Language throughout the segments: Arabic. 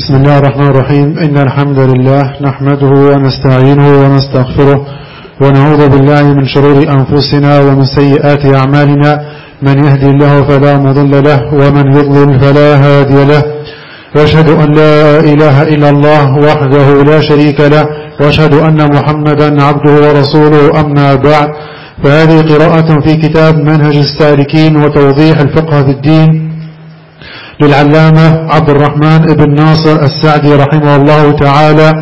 بسم الله الرحمن الرحيم. إن الحمد لله نحمده ونستعينه ونستغفره ونعوذ بالله من شرور أنفسنا ومن سيئات أعمالنا. من يهدي الله فلا مضل له ومن يضلل فلا هادي له. وأشهد أن لا إله إلا الله وحده لا شريك له. وأشهد أن محمدا عبده ورسوله. أما بعد فهذه قراءة في كتاب منهج السالكين وتوضيح الفقه في الدين. للعلامة عبد الرحمن بن ناصر السعدي رحمه الله تعالى.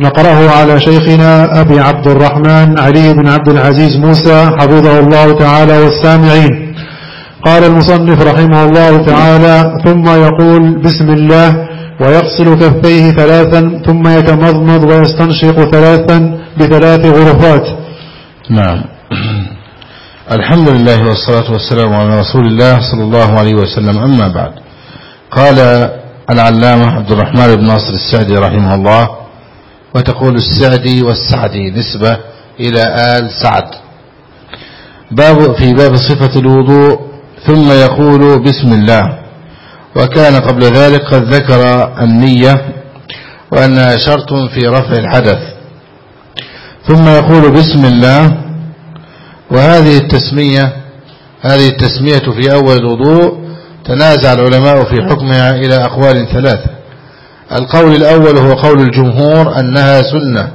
نقرأه على شيخنا أبي عبد الرحمن علي بن عبد العزيز موسى حفظه الله تعالى والسامعين. قال المصنف رحمه الله تعالى ثم يقول بسم الله ويغسل كفيه ثلاثا ثم يتمضمض ويستنشق ثلاثا بثلاث غرفات. نعم. الحمد لله والصلاة والسلام على رسول الله صلى الله عليه وسلم. أما بعد. قال العلامة عبد الرحمن بن ناصر السعدي رحمه الله وتقول السعدي والسعدي نسبة إلى آل سعد. باب في باب صفة الوضوء ثم يقول بسم الله. وكان قبل ذلك قد ذكر النية وأنها شرط في رفع الحدث. ثم يقول بسم الله. وهذه التسمية هذه التسمية في أول الوضوء تنازع العلماء في حكمها إلى أقوال ثلاثة. القول الأول هو قول الجمهور أنها سنة.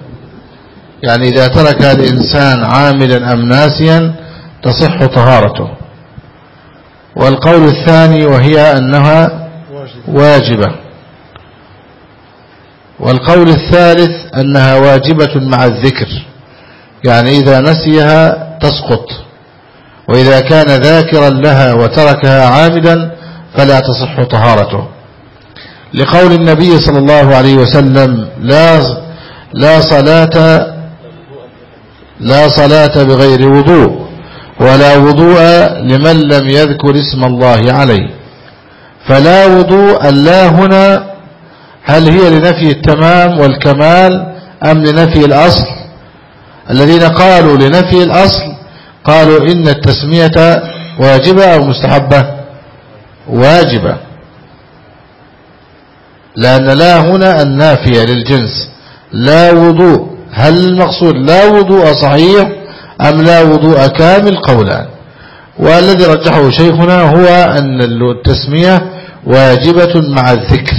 يعني إذا ترك الإنسان عاملا أم ناسيا تصح طهارته. والقول الثاني وهي أنها واجبة. والقول الثالث أنها واجبة مع الذكر. يعني إذا نسيها تسقط. وإذا كان ذاكرا لها وتركها عامدا فلا تصح طهارته. لقول النبي صلى الله عليه وسلم لا لا صلاة لا صلاة بغير وضوء ولا وضوء لمن لم يذكر اسم الله عليه. فلا وضوء لا هنا هل هي لنفي التمام والكمال أم لنفي الأصل؟ الذين قالوا لنفي الأصل قالوا إن التسمية واجبة أو مستحبة. واجبة. لأن لا هنا النافية للجنس. لا وضوء. هل المقصود لا وضوء صحيح أم لا وضوء كامل؟ قولان. والذي رجحه شيخنا هو أن التسمية واجبة مع الذكر.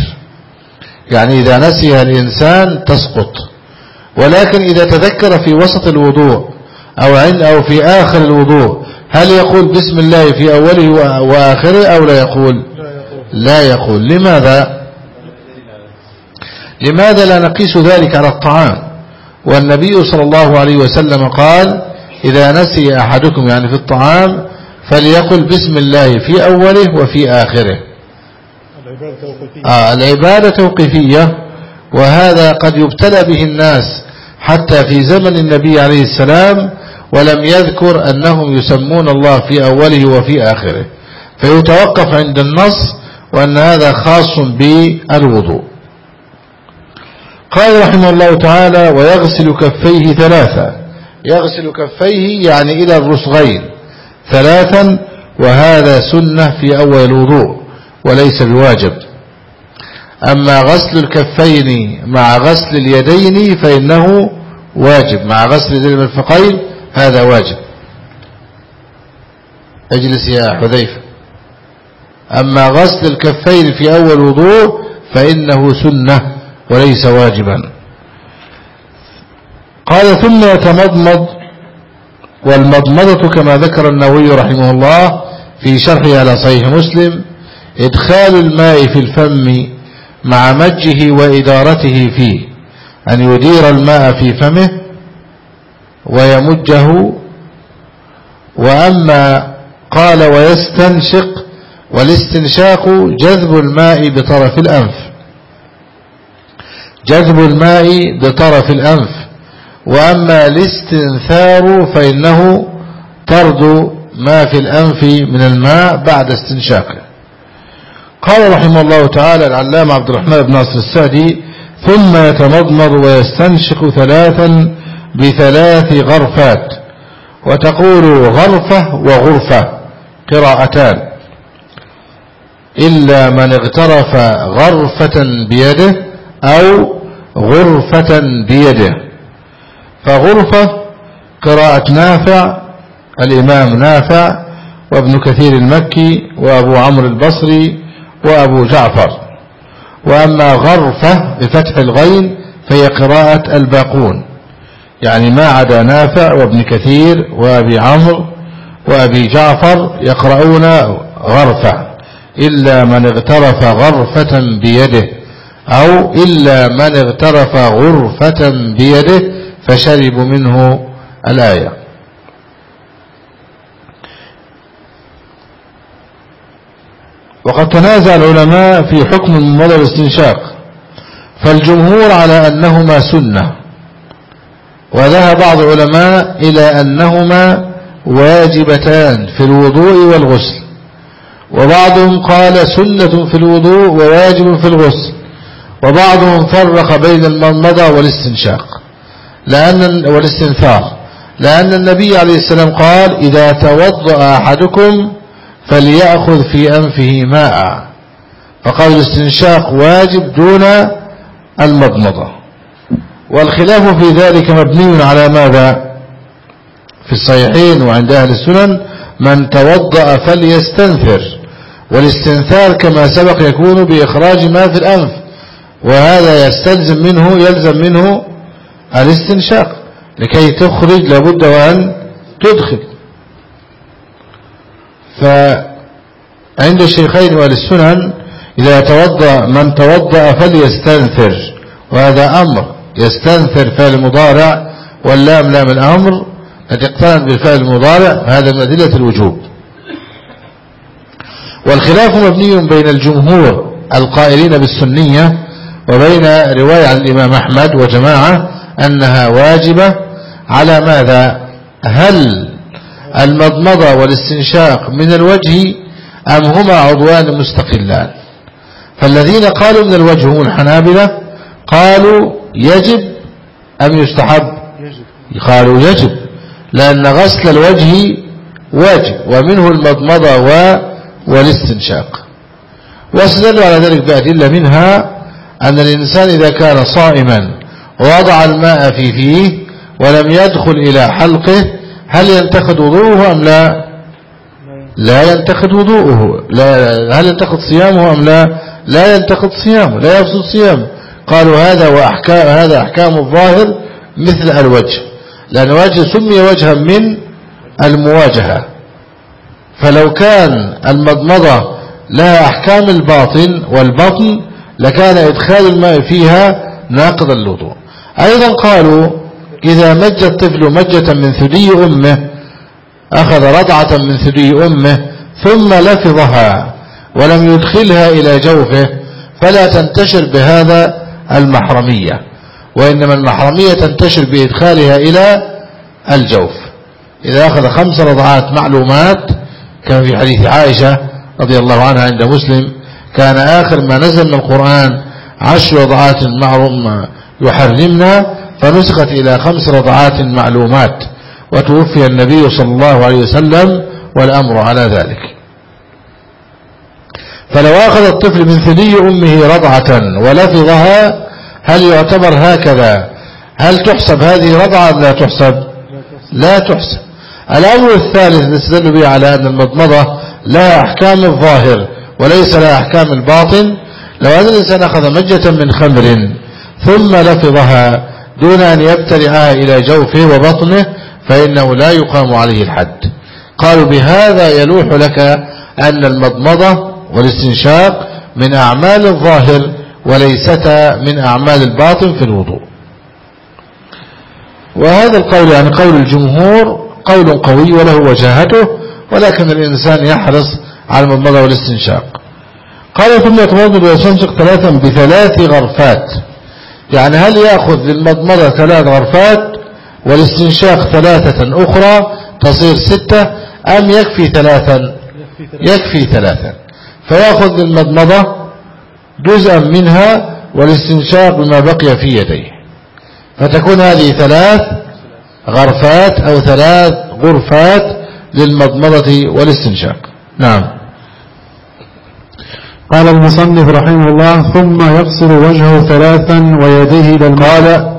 يعني إذا نسيها الإنسان تسقط. ولكن إذا تذكر في وسط الوضوء أو عند أو في آخر الوضوء هل يقول بسم الله في أوله وآخره أو لا يقول؟ لا يقول. لماذا؟ لماذا لا نقيس ذلك على الطعام؟ والنبي صلى الله عليه وسلم قال إذا نسي أحدكم يعني في الطعام فليقل بسم الله في أوله وفي آخره. آه العبادة توقيفية وهذا قد يبتلى به الناس حتى في زمن النبي عليه السلام ولم يذكر أنهم يسمون الله في أوله وفي آخره. فيتوقف عند النص وأن هذا خاص بالوضوء. قال رحمه الله تعالى ويغسل كفيه ثلاثة. يغسل كفيه يعني إلى الرسغين ثلاثا وهذا سنة في أول الوضوء وليس بواجب. أما غسل الكفين مع غسل اليدين فإنه واجب. مع غسل اليدين المرفقين هذا واجب. اجلس يا حذيفة. أما غسل الكفين في أول وضوء فإنه سنة وليس واجبا. قال ثم يتمضمض والمضمضة كما ذكر النووي رحمه الله في شرحه على صحيح مسلم إدخال الماء في الفم مع مجه وإدارته فيه أن يدير الماء في فمه ويمجه. وأما قال ويستنشق والاستنشاق جذب الماء بطرف الأنف. جذب الماء بطرف الأنف. وأما الاستنثار فإنه طرد ما في الأنف من الماء بعد استنشاقه قال رحمه الله تعالى العلام عبد الرحمن بن ناصر السعدي ثم يتمضمض ويستنشق ثلاثا بثلاث غرفات وتقول غرفة وغرفة قراءتان. إلا من اغترف غرفة بيده أو غرفة بيده. فغرفة قراءة نافع الإمام نافع وابن كثير المكي وأبو عمرو البصري وأبو جعفر. وأما غرفة بفتح الغين فهي قراءة الباقون. يعني ما عدا نافع وابن كثير وأبي عمرو وأبي جعفر يقرؤون غرفة إلا من اغترف غرفة بيده أو إلا من اغترف غرفة بيده فشربوا منه الآية. وقد تنازع العلماء في حكم المضى الاستنشاق فالجمهور على أنهما سنة. وذهب بعض العلماء إلى أنهما واجبتان في الوضوء والغسل. وبعضهم قال سنة في الوضوء وواجب في الغسل. وبعضهم فرق بين المضمضة والاستنشاق. لأن والاستنثار. لأن النبي عليه السلام قال إذا توضأ أحدكم فليأخذ في أنفه ماء. فقال الاستنشاق واجب دون المضمضة. والخلاف في ذلك مبني على ماذا؟ في الصحيحين وعند أهل السنن من توضأ فليستنثر والاستنثار كما سبق يكون بإخراج ما في الأنف. وهذا يستلزم منه يلزم منه الاستنشاق. لكي تخرج لابد وأن تدخل. فعند الشيخين والسنن إذا توضأ من توضأ فليستنثر وهذا أمر. يستنثر فعل مضارع واللام لام الأمر التي اقترنت بالفعل المضارع هذا من أدلة الوجوب. والخلاف مبني بين الجمهور القائلين بالسنية وبين رواية عن الإمام أحمد وجماعة أنها واجبة. على ماذا؟ هل المضمضة والاستنشاق من الوجه أم هما عضوان مستقلان؟ فالذين قالوا من الوجه هم الحنابلة قالوا يجب أم يستحب؟ قالوا يجب لأن غسل الوجه واجب ومنه المضمضة والاستنشاق. واستدلوا على ذلك بأدلة منها أن الإنسان إذا كان صائما ووضع الماء في فيه ولم يدخل إلى حلقه هل ينتقد وضوءه أم لا؟ لا ينتقد وضوءه. لا هل ينتقد صيامه أم لا؟ لا ينتقد صيامه لا يفسد صيامه. قالوا هذا وأحكام هذا أحكام الظاهر مثل الوجه لأن الوجه سمي وجها من المواجهة. فلو كان المضمضة لها أحكام الباطن والبطن لكان إدخال الماء فيها ناقض الوضوء. أيضا قالوا إذا مج الطفل مجة من ثدي أمه أخذ رضعة من ثدي أمه ثم لفظها ولم يدخلها إلى جوفه فلا تنتشر بهذا المحرمية وإنما المحرمية تنتشر بإدخالها إلى الجوف. إذا أخذ خمس رضعات معلومات كما في حديث عائشة رضي الله عنها عند مسلم كان آخر ما نزل من القرآن عشر رضعات معروم يحرمنا فنسخت إلى خمس رضعات معلومات وتوفي النبي صلى الله عليه وسلم والأمر على ذلك. فلو أخذ الطفل من ثدي أمه رضعة ولفظها هل يعتبر هكذا؟ هل تحسب هذه رضعة أم لا تحسب؟ لا تحسب. الأمر الثالث نستدل به على أن المضمضة لها أحكام الظاهر وليس لها أحكام الباطن. لو أن الإنسان أخذ مجة من خمر ثم لفظها دون أن يبتلعها إلى جوفه وبطنه فإنه لا يقام عليه الحد. قالوا بهذا يلوح لك أن المضمضة والاستنشاق من أعمال الظاهر وليستا من أعمال الباطن في الوضوء. وهذا القول يعني قول الجمهور قول قوي وله وجاهته ولكن الإنسان يحرص على المضمضة والاستنشاق. قال ثم يتمضمض ويستنشق ثلاثا بثلاث غرفات. يعني هل يأخذ للمضمضة ثلاث غرفات والاستنشاق ثلاثة أخرى تصير ستة أم يكفي ثلاثا؟ يكفي ثلاثا. فيأخذ للمضمضة جزءا منها والاستنشاق بما بقي في يديه. فتكون هذه ثلاث غرفات أو ثلاث غرفات للمضمضة والاستنشاق. نعم. قال المصنف رحمه الله ثم يغسل وجهه ثلاثا ويديه إلى قال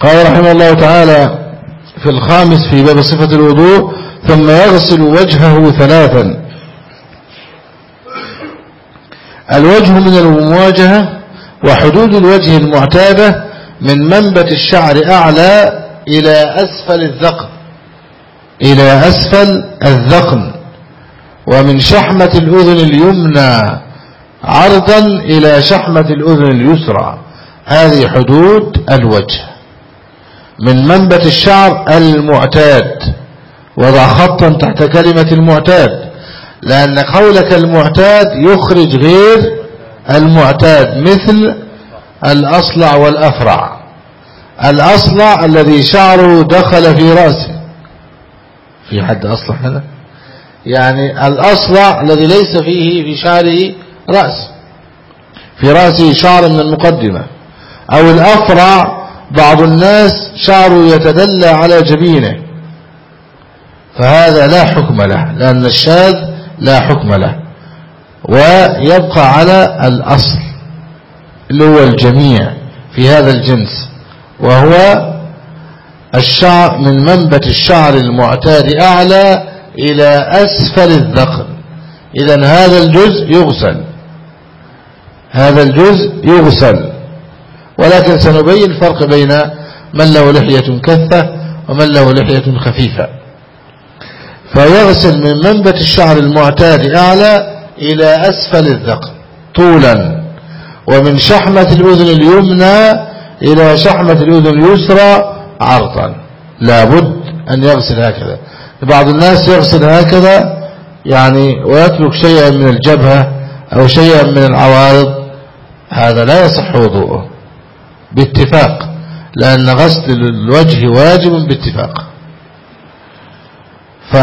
قال رحمه الله تعالى في الخامس في باب صفة الوضوء ثم يغسل وجهه ثلاثا الوجه من المواجهة وحدود الوجه المعتادة من منبت الشعر أعلى إلى أسفل الذقن. إلى أسفل الذقن. ومن شحمة الأذن اليمنى عرضا إلى شحمة الأذن اليسرى. هذه حدود الوجه. من منبت الشعر المعتاد. وضع خطا تحت كلمة المعتاد. لأن قولك المعتاد يخرج غير المعتاد مثل الأصلع والأفرع. الأصلع الذي شعره دخل في رأسه. في حد أصلع هذا؟ يعني الأصلع الذي ليس فيه في شعره رأس. في رأسه شعر من المقدمة. أو الأفرع بعض الناس شعره يتدلى على جبينه. فهذا لا حكم له لأن الشاذ لا حكم له. ويبقى على الأصل اللي هو الجميع في هذا الجنس وهو الشعر من منبت الشعر المعتاد أعلى إلى أسفل الذقن. إذا هذا الجزء يغسل. هذا الجزء يغسل. ولكن سنبين الفرق بين من له لحية كثة ومن له لحية خفيفة. فيغسل من منبت الشعر المعتاد أعلى إلى أسفل الذقن طولا ومن شحمة الأذن اليمنى إلى شحمة الأذن اليسرى عرضا. لابد أن يغسل هكذا. بعض الناس يغسل هكذا يعني ويترك شيئا من الجبهة أو شيئا من العوارض. هذا لا يصح وضوءه. باتفاق لأن غسل الوجه واجب باتفاق. ف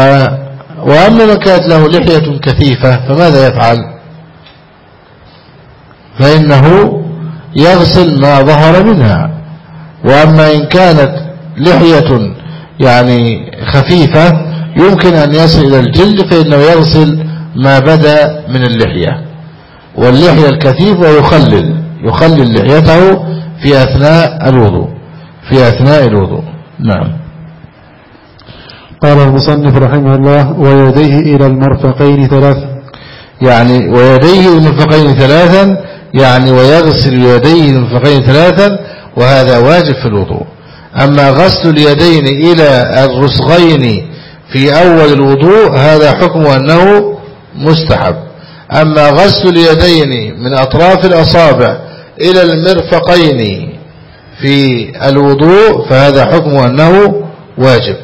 وأما من كانت له لحية كثيفة فماذا يفعل؟ فإنه يغسل ما ظهر منها. وأما إن كانت لحية يعني خفيفة يمكن أن يصل إلى الجلد فإنه يغسل ما بدا من اللحية. واللحية الكثيفة يخلل يخلل لحيته في أثناء الوضوء في أثناء الوضوء. نعم. قال المصنف رحمه الله ويديه إلى المرفقين ثلاثا يعني ويديه المرفقين ثلاثا يعني ويغسل يديه المرفقين ثلاثا وهذا واجب في الوضوء. أما غسل اليدين إلى الرسغين في أول الوضوء هذا حكم أنه مستحب. أما غسل اليدين من أطراف الأصابع إلى المرفقين في الوضوء فهذا حكم أنه واجب.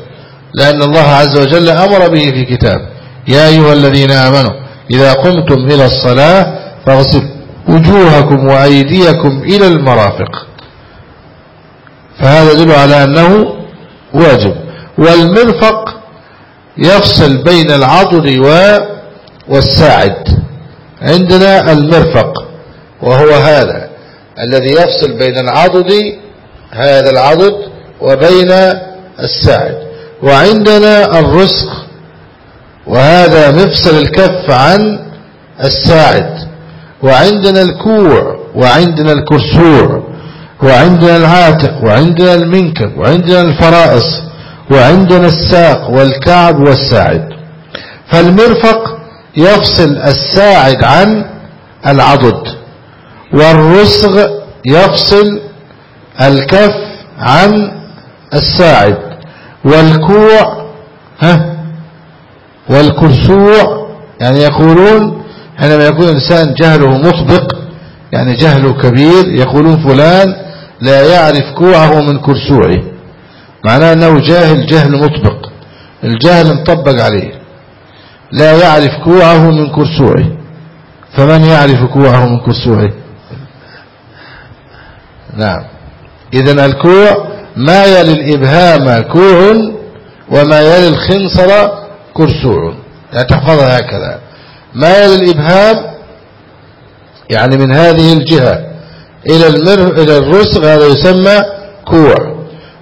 لأن الله عز وجل أمر به في كتاب. يا أيها الذين آمنوا إذا قمتم إلى الصلاة فاغسلوا وجوهكم وأيديكم إلى المرافق. فهذا يدل على أنه واجب. والمرفق يفصل بين العضد والساعد. عندنا المرفق وهو هذا الذي يفصل بين العضد هذا العضد وبين الساعد. وعندنا الرسق وهذا مفصل الكف عن الساعد. وعندنا الكوع وعندنا الكرسوع وعندنا العاتق وعندنا المنكب وعندنا الفرائص وعندنا الساق والكعب والساعد. فالمرفق يفصل الساعد عن العضد والرسغ يفصل الكف عن الساعد. والكوع ها؟ والكرسوع يعني يقولون حينما يكون إنسان جهله مطبق يعني جهله كبير يقولون فلان لا يعرف كوعه من كرسوعه. معناه أنه جاهل جهل مطبق. الجهل مطبق عليه. لا يعرف كوعه من كرسوعه. فمن يعرف كوعه من كرسوعه؟ نعم. إذا الكوع ما يلي الإبهام كوع وما يلي الخنصر كرسوع. يعني تحفظها هكذا. ما يلي الإبهام يعني من هذه الجهة إلى المر إلى الرسغ هذا يسمى كوع.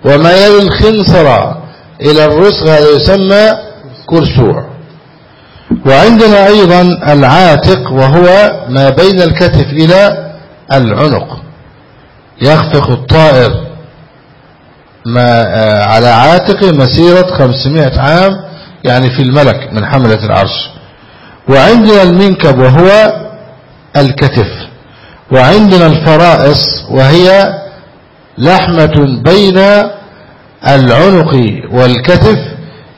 وما يلي الخنصر إلى الرسغ هذا يسمى كرسوع. وعندنا أيضا العاتق وهو ما بين الكتف إلى العنق. يخفق الطائر. ما آه، على عاتقه مسيرة 500 عام يعني في الملك من حملة العرش. وعندنا المنكب وهو الكتف. وعندنا الفرائص وهي لحمة بين العنق والكتف.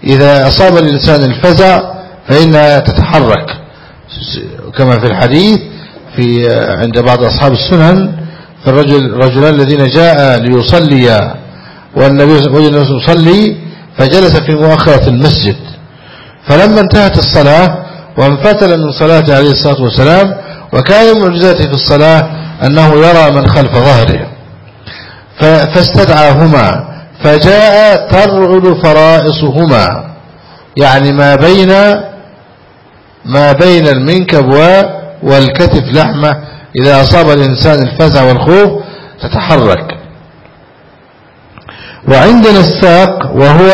إذا أصاب الإنسان الفزع فإنها تتحرك. كما في الحديث في عند بعض أصحاب السنن فالرجل الذين جاء ليصليا والنبي وجد يصلي فجلس في مؤخرة المسجد. فلما انتهت الصلاة وانفتل من صلاته عليه الصلاة والسلام وكان من معجزاته في الصلاة أنه يرى من خلف ظهره. فاستدعاهما فجاء ترعد فرائصهما. يعني ما بين ما بين المنكب والكتف لحمة إذا أصاب الإنسان الفزع والخوف تتحرك. وعندنا الساق وهو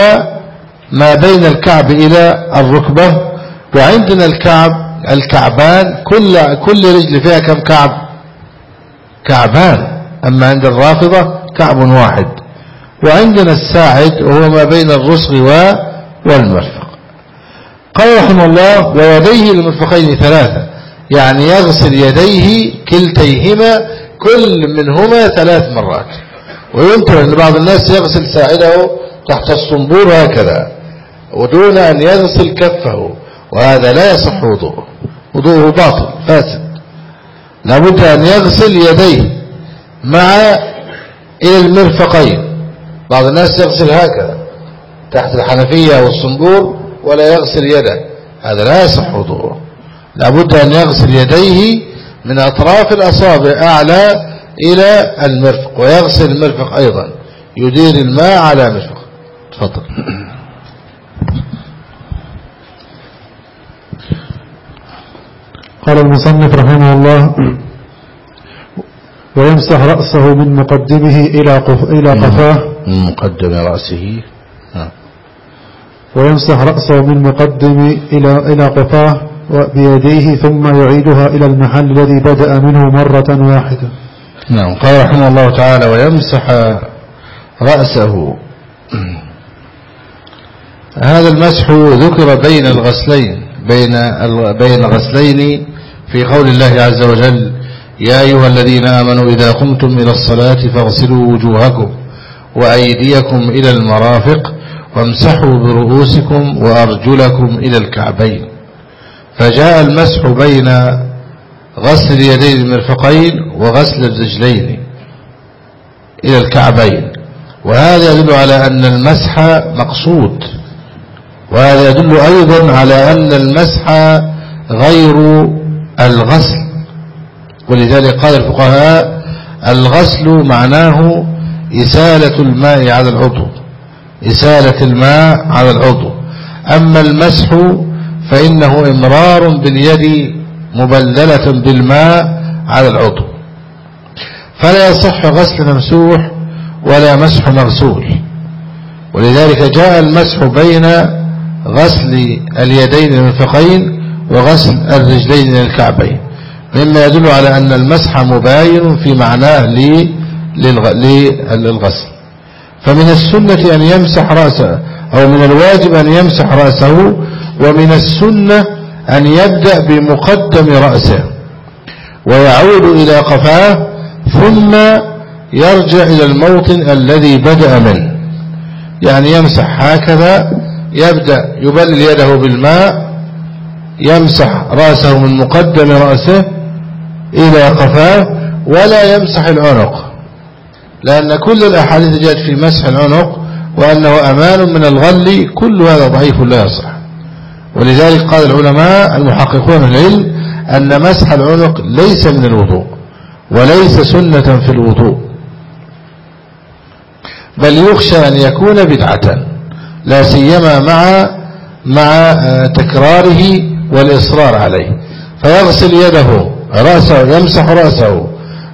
ما بين الكعب إلى الركبة وعندنا الكعب الكعبان كل كل رجل فيها كم كعب؟ كعبان. أما عند الرافضة كعب واحد. وعندنا الساعد وهو ما بين الرسغ والمرفق. قال رحمه الله ويديه المرفقين ثلاثة. يعني يغسل يديه كلتيهما كل منهما ثلاث مرات. وينكر أن بعض الناس يغسل ساعده تحت الصنبور هكذا ودون أن يغسل كفه وهذا لا يصح وضوءه. وضوءه باطل فاسد. لابد أن يغسل يديه مع إلى المرفقين. بعض الناس يغسل هكذا تحت الحنفية والصنبور ولا يغسل يده. هذا لا يصح وضوءه. لابد أن يغسل يديه من أطراف الأصابع أعلى إلى المرفق ويغسل المرفق أيضا. يدير الماء على مرفق. تفضل. قال المصنف رحمه الله ويمسح رأسه من مقدمه إلى قف إلى قفاه. من مقدم رأسه. ويمسح رأسه من مقدم إلى إلى قفاه بيديه ثم يعيدها إلى المحل الذي بدأ منه مرة واحدة. نعم. قال رحمه الله تعالى ويمسح رأسه. هذا المسح ذكر بين الغسلين بين بين غسلين في قول الله عز وجل يا أيها الذين آمنوا إذا قمتم إلى الصلاة فاغسلوا وجوهكم وأيديكم إلى المرافق وامسحوا برؤوسكم وأرجلكم إلى الكعبين. فجاء المسح بين غسل اليدين المرفقين وغسل الرجلين إلى الكعبين. وهذا يدل على أن المسح مقصود. وهذا يدل أيضا على أن المسح غير الغسل. ولذلك قال الفقهاء الغسل معناه إسالة الماء على العضو. إسالة الماء على العضو. أما المسح فإنه إمرار باليد مبللة بالماء على العضو. فلا يصح غسل ممسوح ولا مسح مغسول. ولذلك جاء المسح بين غسل اليدين المنفقين وغسل الرجلين الكعبين. مما يدل على أن المسح مباين في معناه للغسل. فمن السنة أن يمسح رأسه أو من الواجب أن يمسح رأسه ومن السنة أن يبدأ بمقدم رأسه ويعود إلى قفاه ثم يرجع إلى الموطن الذي بدأ منه. يعني يمسح هكذا يبدأ يبلل يده بالماء يمسح رأسه من مقدم رأسه إلى قفاه ولا يمسح العنق. لأن كل الأحاديث جاءت في مسح العنق وأنه أمان من الغل كل هذا ضعيف لا يصح. ولذلك قال العلماء المحققون العلم أن مسح العنق ليس من الوضوء وليس سنة في الوضوء. بل يخشى أن يكون بدعة لا سيما مع مع تكراره والإصرار عليه. فيغسل يده رأسه يمسح رأسه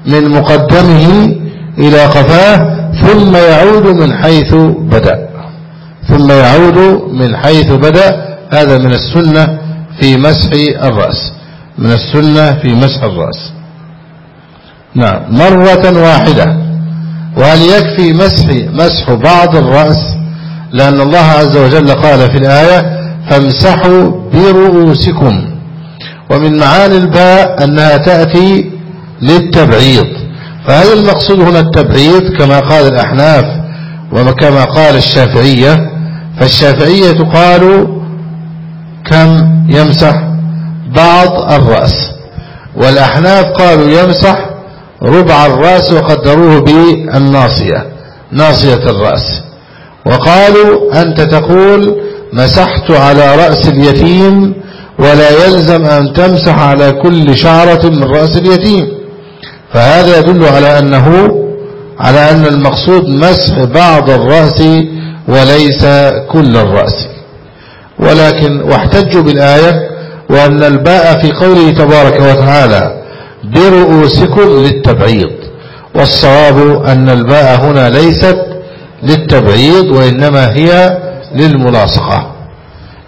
من مقدمه إلى قفاه ثم يعود من حيث بدأ. ثم يعود من حيث بدأ هذا من السنة في مسح الرأس. من السنة في مسح الرأس. نعم. مرة واحدة. وهل يكفي مسح مسح بعض الرأس؟ لأن الله عز وجل قال في الآية فامسحوا برؤوسكم. ومن معاني الباء أنها تأتي للتبعيض. فهل المقصود هنا التبعيض؟ كما قال الأحناف وكما قال الشافعية. فالشافعية قالوا كم يمسح بعض الرأس. والأحناف قالوا يمسح ربع الرأس وقدروه بالناصية ناصية الرأس. وقالوا أنت تقول مسحت على رأس اليتيم ولا يلزم أن تمسح على كل شعرة من رأس اليتيم. فهذا يدل على أنه على أن المقصود مسح بعض الرأس وليس كل الرأس. ولكن واحتجوا بالآية وأن الباء في قوله تبارك وتعالى برؤوسكم للتبعيض والصواب أن الباء هنا ليست للتبعيض وإنما هي للملاصقة.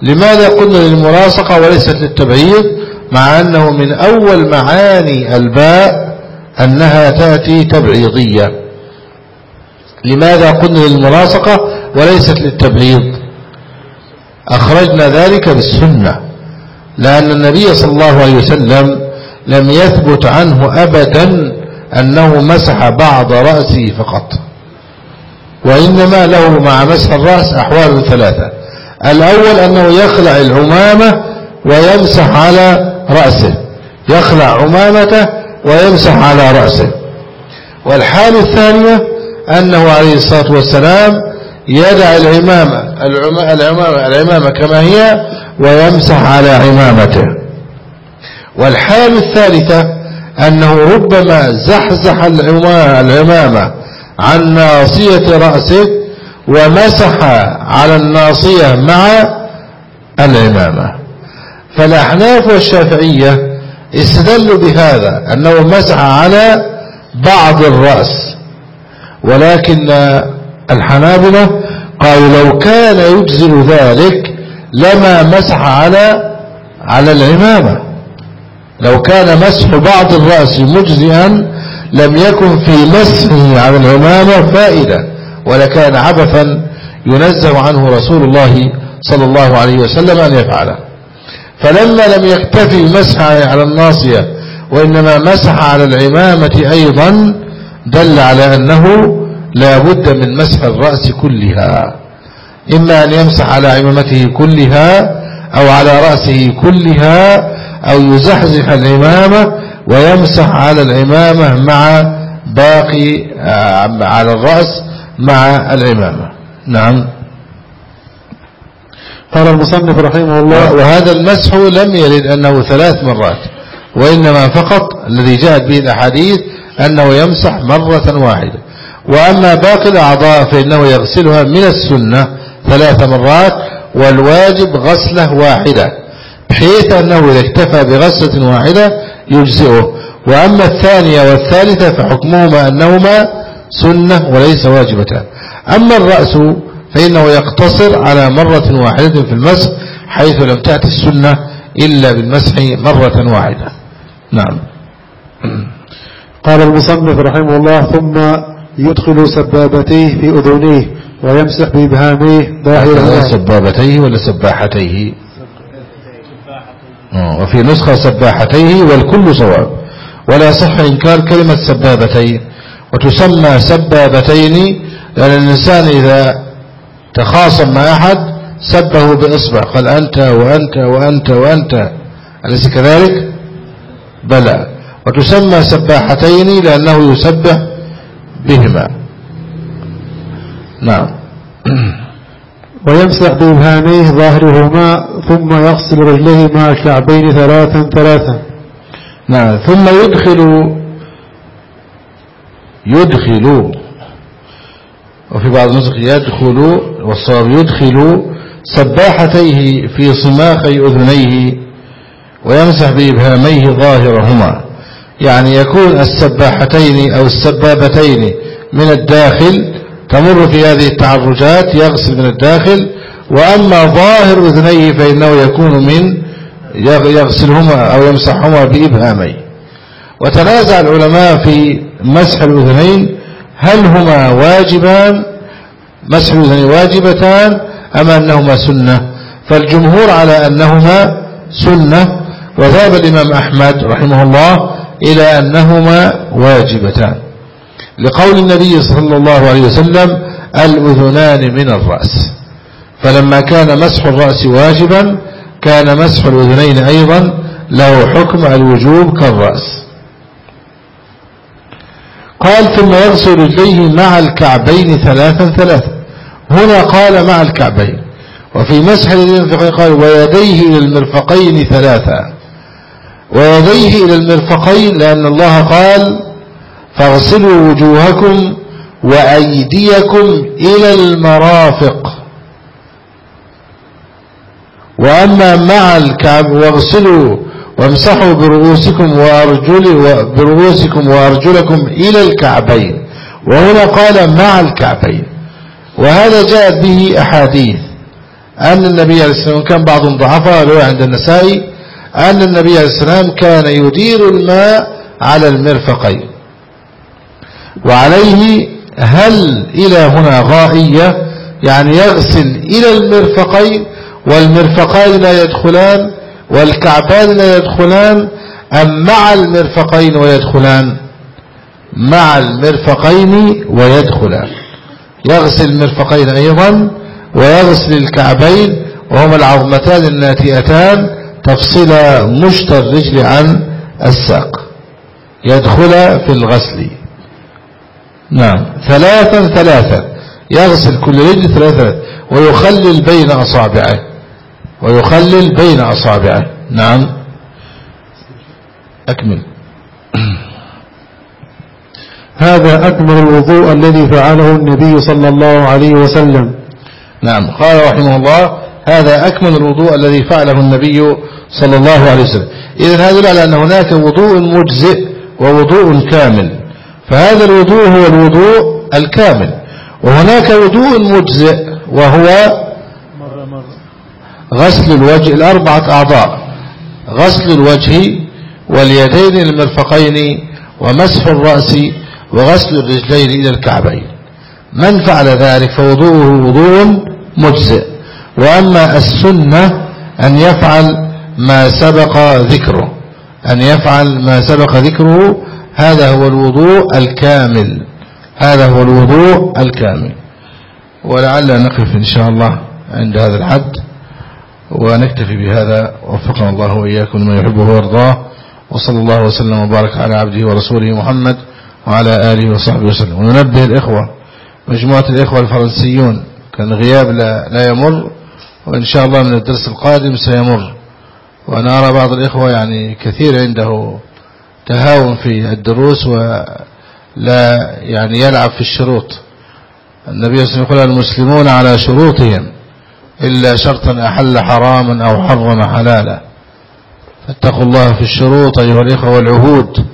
لماذا قلنا للملاصقة وليست للتبعيض؟ مع أنه من أول معاني الباء أنها تأتي تبعيضية. لماذا قلنا للملاصقة وليست للتبعيض؟ أخرجنا ذلك بالسنة لأن النبي صلى الله عليه وسلم لم يثبت عنه أبدا أنه مسح بعض رأسه فقط وإنما له مع مسح الرأس أحوال ثلاثة. الأول أنه يخلع العمامة ويمسح على رأسه يخلع عمامته ويمسح على رأسه. والحالة الثانية أنه عليه الصلاة والسلام يدع العمامة العمامة, العمامة كما هي ويمسح على عمامته. والحالة الثالثة أنه ربما زحزح العمامة عن ناصية رأسه ومسح على الناصية مع العمامة. فالأحناف والشافعية استدلوا بهذا أنه مسح على بعض الرأس ولكن الحنابلة قالوا لو كان يجزل ذلك لما مسح على على العمامة. لو كان مسح بعض الرأس مجزئا لم يكن في مسحه على العمامة فائدة ولكان عبثا ينزه عنه رسول الله صلى الله عليه وسلم أن يفعله. فلما لم يكتفي مسح على الناصية وإنما مسح على العمامة أيضا دل على أنه لا بد من مسح الرأس كلها. إما أن يمسح على عمامته كلها أو على رأسه كلها أو يزحزح العمامة ويمسح على العمامة مع باقي آه، على الرأس مع العمامة. نعم. قال المصنف رحمه الله وهذا المسح لم يرد أنه ثلاث مرات وإنما فقط الذي جاءت به الأحاديث أنه يمسح مرة واحدة. وأما باقي الأعضاء فإنه يغسلها من السنة ثلاث مرات والواجب غسلة واحدة بحيث أنه إذا اكتفى بغسلة واحدة يجزئه. وأما الثانية والثالثة فحكمهما أنهما سنة وليس واجبتان أما الرأس فإنه يقتصر على مرة واحدة في المسح حيث لم تأتي السنة إلا بالمسح مرة واحدة. نعم. قال المصنف رحمه الله ثم يدخل سبابتيه في أذنيه ويمسح بإبهاميه ظاهر سبابتيه ولا سباحتيه؟ آه، وفي نسخة سباحتيه والكل صواب. ولا صح إنكار كلمة سبابتين وتسمى سبابتين لأن الإنسان إذا تخاصم مع أحد سبه بإصبع. قال أنت وأنت وأنت وأنت. أليس كذلك؟ بلى. وتسمى سباحتين لأنه يسبح بهما. نعم. ويمسح بإبهاميه ظاهرهما ثم يغسل رجليه مع الكعبين ثلاثا ثلاثا. نعم. ثم يدخل يدخل وفي بعض النسخ يدخل والصواب يدخل سباحتيه في صماخي أذنيه ويمسح بإبهاميه ظاهرهما. يعني يكون السباحتين أو السبابتين من الداخل تمر في هذه التعرجات يغسل من الداخل وأما ظاهر أذنيه فإنه يكون من يغسلهما أو يمسحهما بإبهامي. وتنازع العلماء في مسح الأذنين هل هما واجبان؟ مسح الأذنين واجبتان أم أنهما سنة؟ فالجمهور على أنهما سنة وذهب الإمام أحمد رحمه الله إلى أنهما واجبتان. لقول النبي صلى الله عليه وسلم الأذنان من الرأس. فلما كان مسح الرأس واجبا كان مسح الأذنين أيضا له حكم الوجوب كالرأس. قال ثم يغسل رجليه مع الكعبين ثلاثا ثلاثا. هنا قال مع الكعبين. وفي مسح اليدين قال ويديه إلى المرفقين ثلاثا. ويديه إلى المرفقين لأن الله قال فاغسلوا وجوهكم وأيديكم إلى المرافق. وأما مع الكعب واغسلوا وامسحوا برؤوسكم وأرجل برؤوسكم وأرجلكم إلى الكعبين. وهنا قال مع الكعبين. وهذا جاءت به أحاديث أن النبي عليه السلام كان بعضهم ضعفاء عند النسائي. أن النبي عليه السلام كان يدير الماء على المرفقين. وعليه هل إلى هنا غائية؟ يعني يغسل إلى المرفقين والمرفقان لا يدخلان والكعبان لا يدخلان أم مع المرفقين ويدخلان؟ مع المرفقين ويدخلان. يغسل المرفقين أيضا ويغسل الكعبين وهما العظمتان الناتئتان تفصيل مشط الرجل عن الساق. يدخل في الغسل. نعم. ثلاثا ثلاثا. يغسل كل رجل ثلاثا. ويخلل بين أصابعه. ويخلل بين أصابعه. نعم. أكمل. هذا أكمل الوضوء الذي فعله النبي صلى الله عليه وسلم. نعم. قال رحمه الله هذا أكمل الوضوء الذي فعله النبي صلى الله عليه وسلم. إذن هذا على أن هناك وضوء مجزئ ووضوء كامل. فهذا الوضوء هو الوضوء الكامل. وهناك وضوء مجزئ وهو غسل الوجه الأربعة أعضاء. غسل الوجه واليدين المرفقين ومسح الرأس وغسل الرجلين إلى الكعبين. من فعل ذلك فوضوءه وضوء مجزئ. وأما السنة أن يفعل ما سبق ذكره. أن يفعل ما سبق ذكره هذا هو الوضوء الكامل. هذا هو الوضوء الكامل. ولعل نقف إن شاء الله عند هذا الحد ونكتفي بهذا. وفقنا الله وإياكم لما يحبه ويرضاه. وصلى الله وسلم وبارك على عبده ورسوله محمد وعلى آله وصحبه وسلم. وننبه الإخوة مجموعة الإخوة الفرنسيون. كان غياب لا, لا يمر وإن شاء الله من الدرس القادم سيمر. وأنا أرى بعض الإخوة يعني كثير عنده تهاون في الدروس ولا يعني يلعب في الشروط. النبي صلى الله عليه وسلم يقول المسلمون على شروطهم إلا شرطا أحل حراما أو حرم حلالا. فاتقوا الله في الشروط أيها الإخوة والعهود.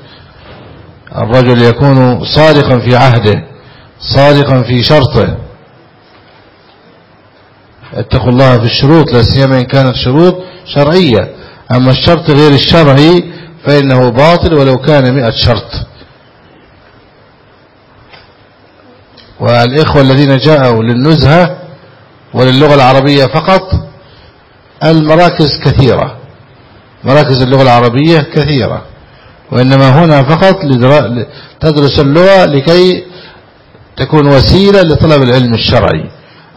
الرجل يكون صادقا في عهده صادقا في شرطه. اتقوا الله في الشروط لا سيما إن كانت شروط شرعية. أما الشرط غير الشرعي فإنه باطل ولو كان مئة شرط. والإخوة الذين جاءوا للنزهة وللغة العربية فقط المراكز كثيرة. مراكز اللغة العربية كثيرة. وإنما هنا فقط تدرس اللغة لكي تكون وسيلة لطلب العلم الشرعي.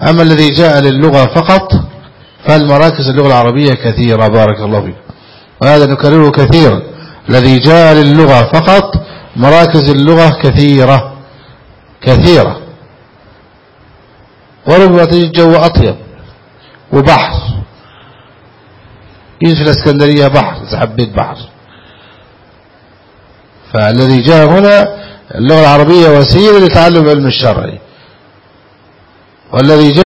أما الذي جاء للغة فقط فالمراكز اللغة العربية كثيرة بارك الله فيك. وهذا نكرره كثيرا. الذي جاء للغة فقط مراكز اللغة كثيرة. كثيرة. وربما تجد الجو أطيب. وبحر. يجي في الإسكندرية بحر إذا حبيت بحر. فالذي جاء هنا اللغة العربية وسيلة لتعلم علم الشرعي. والذي جاء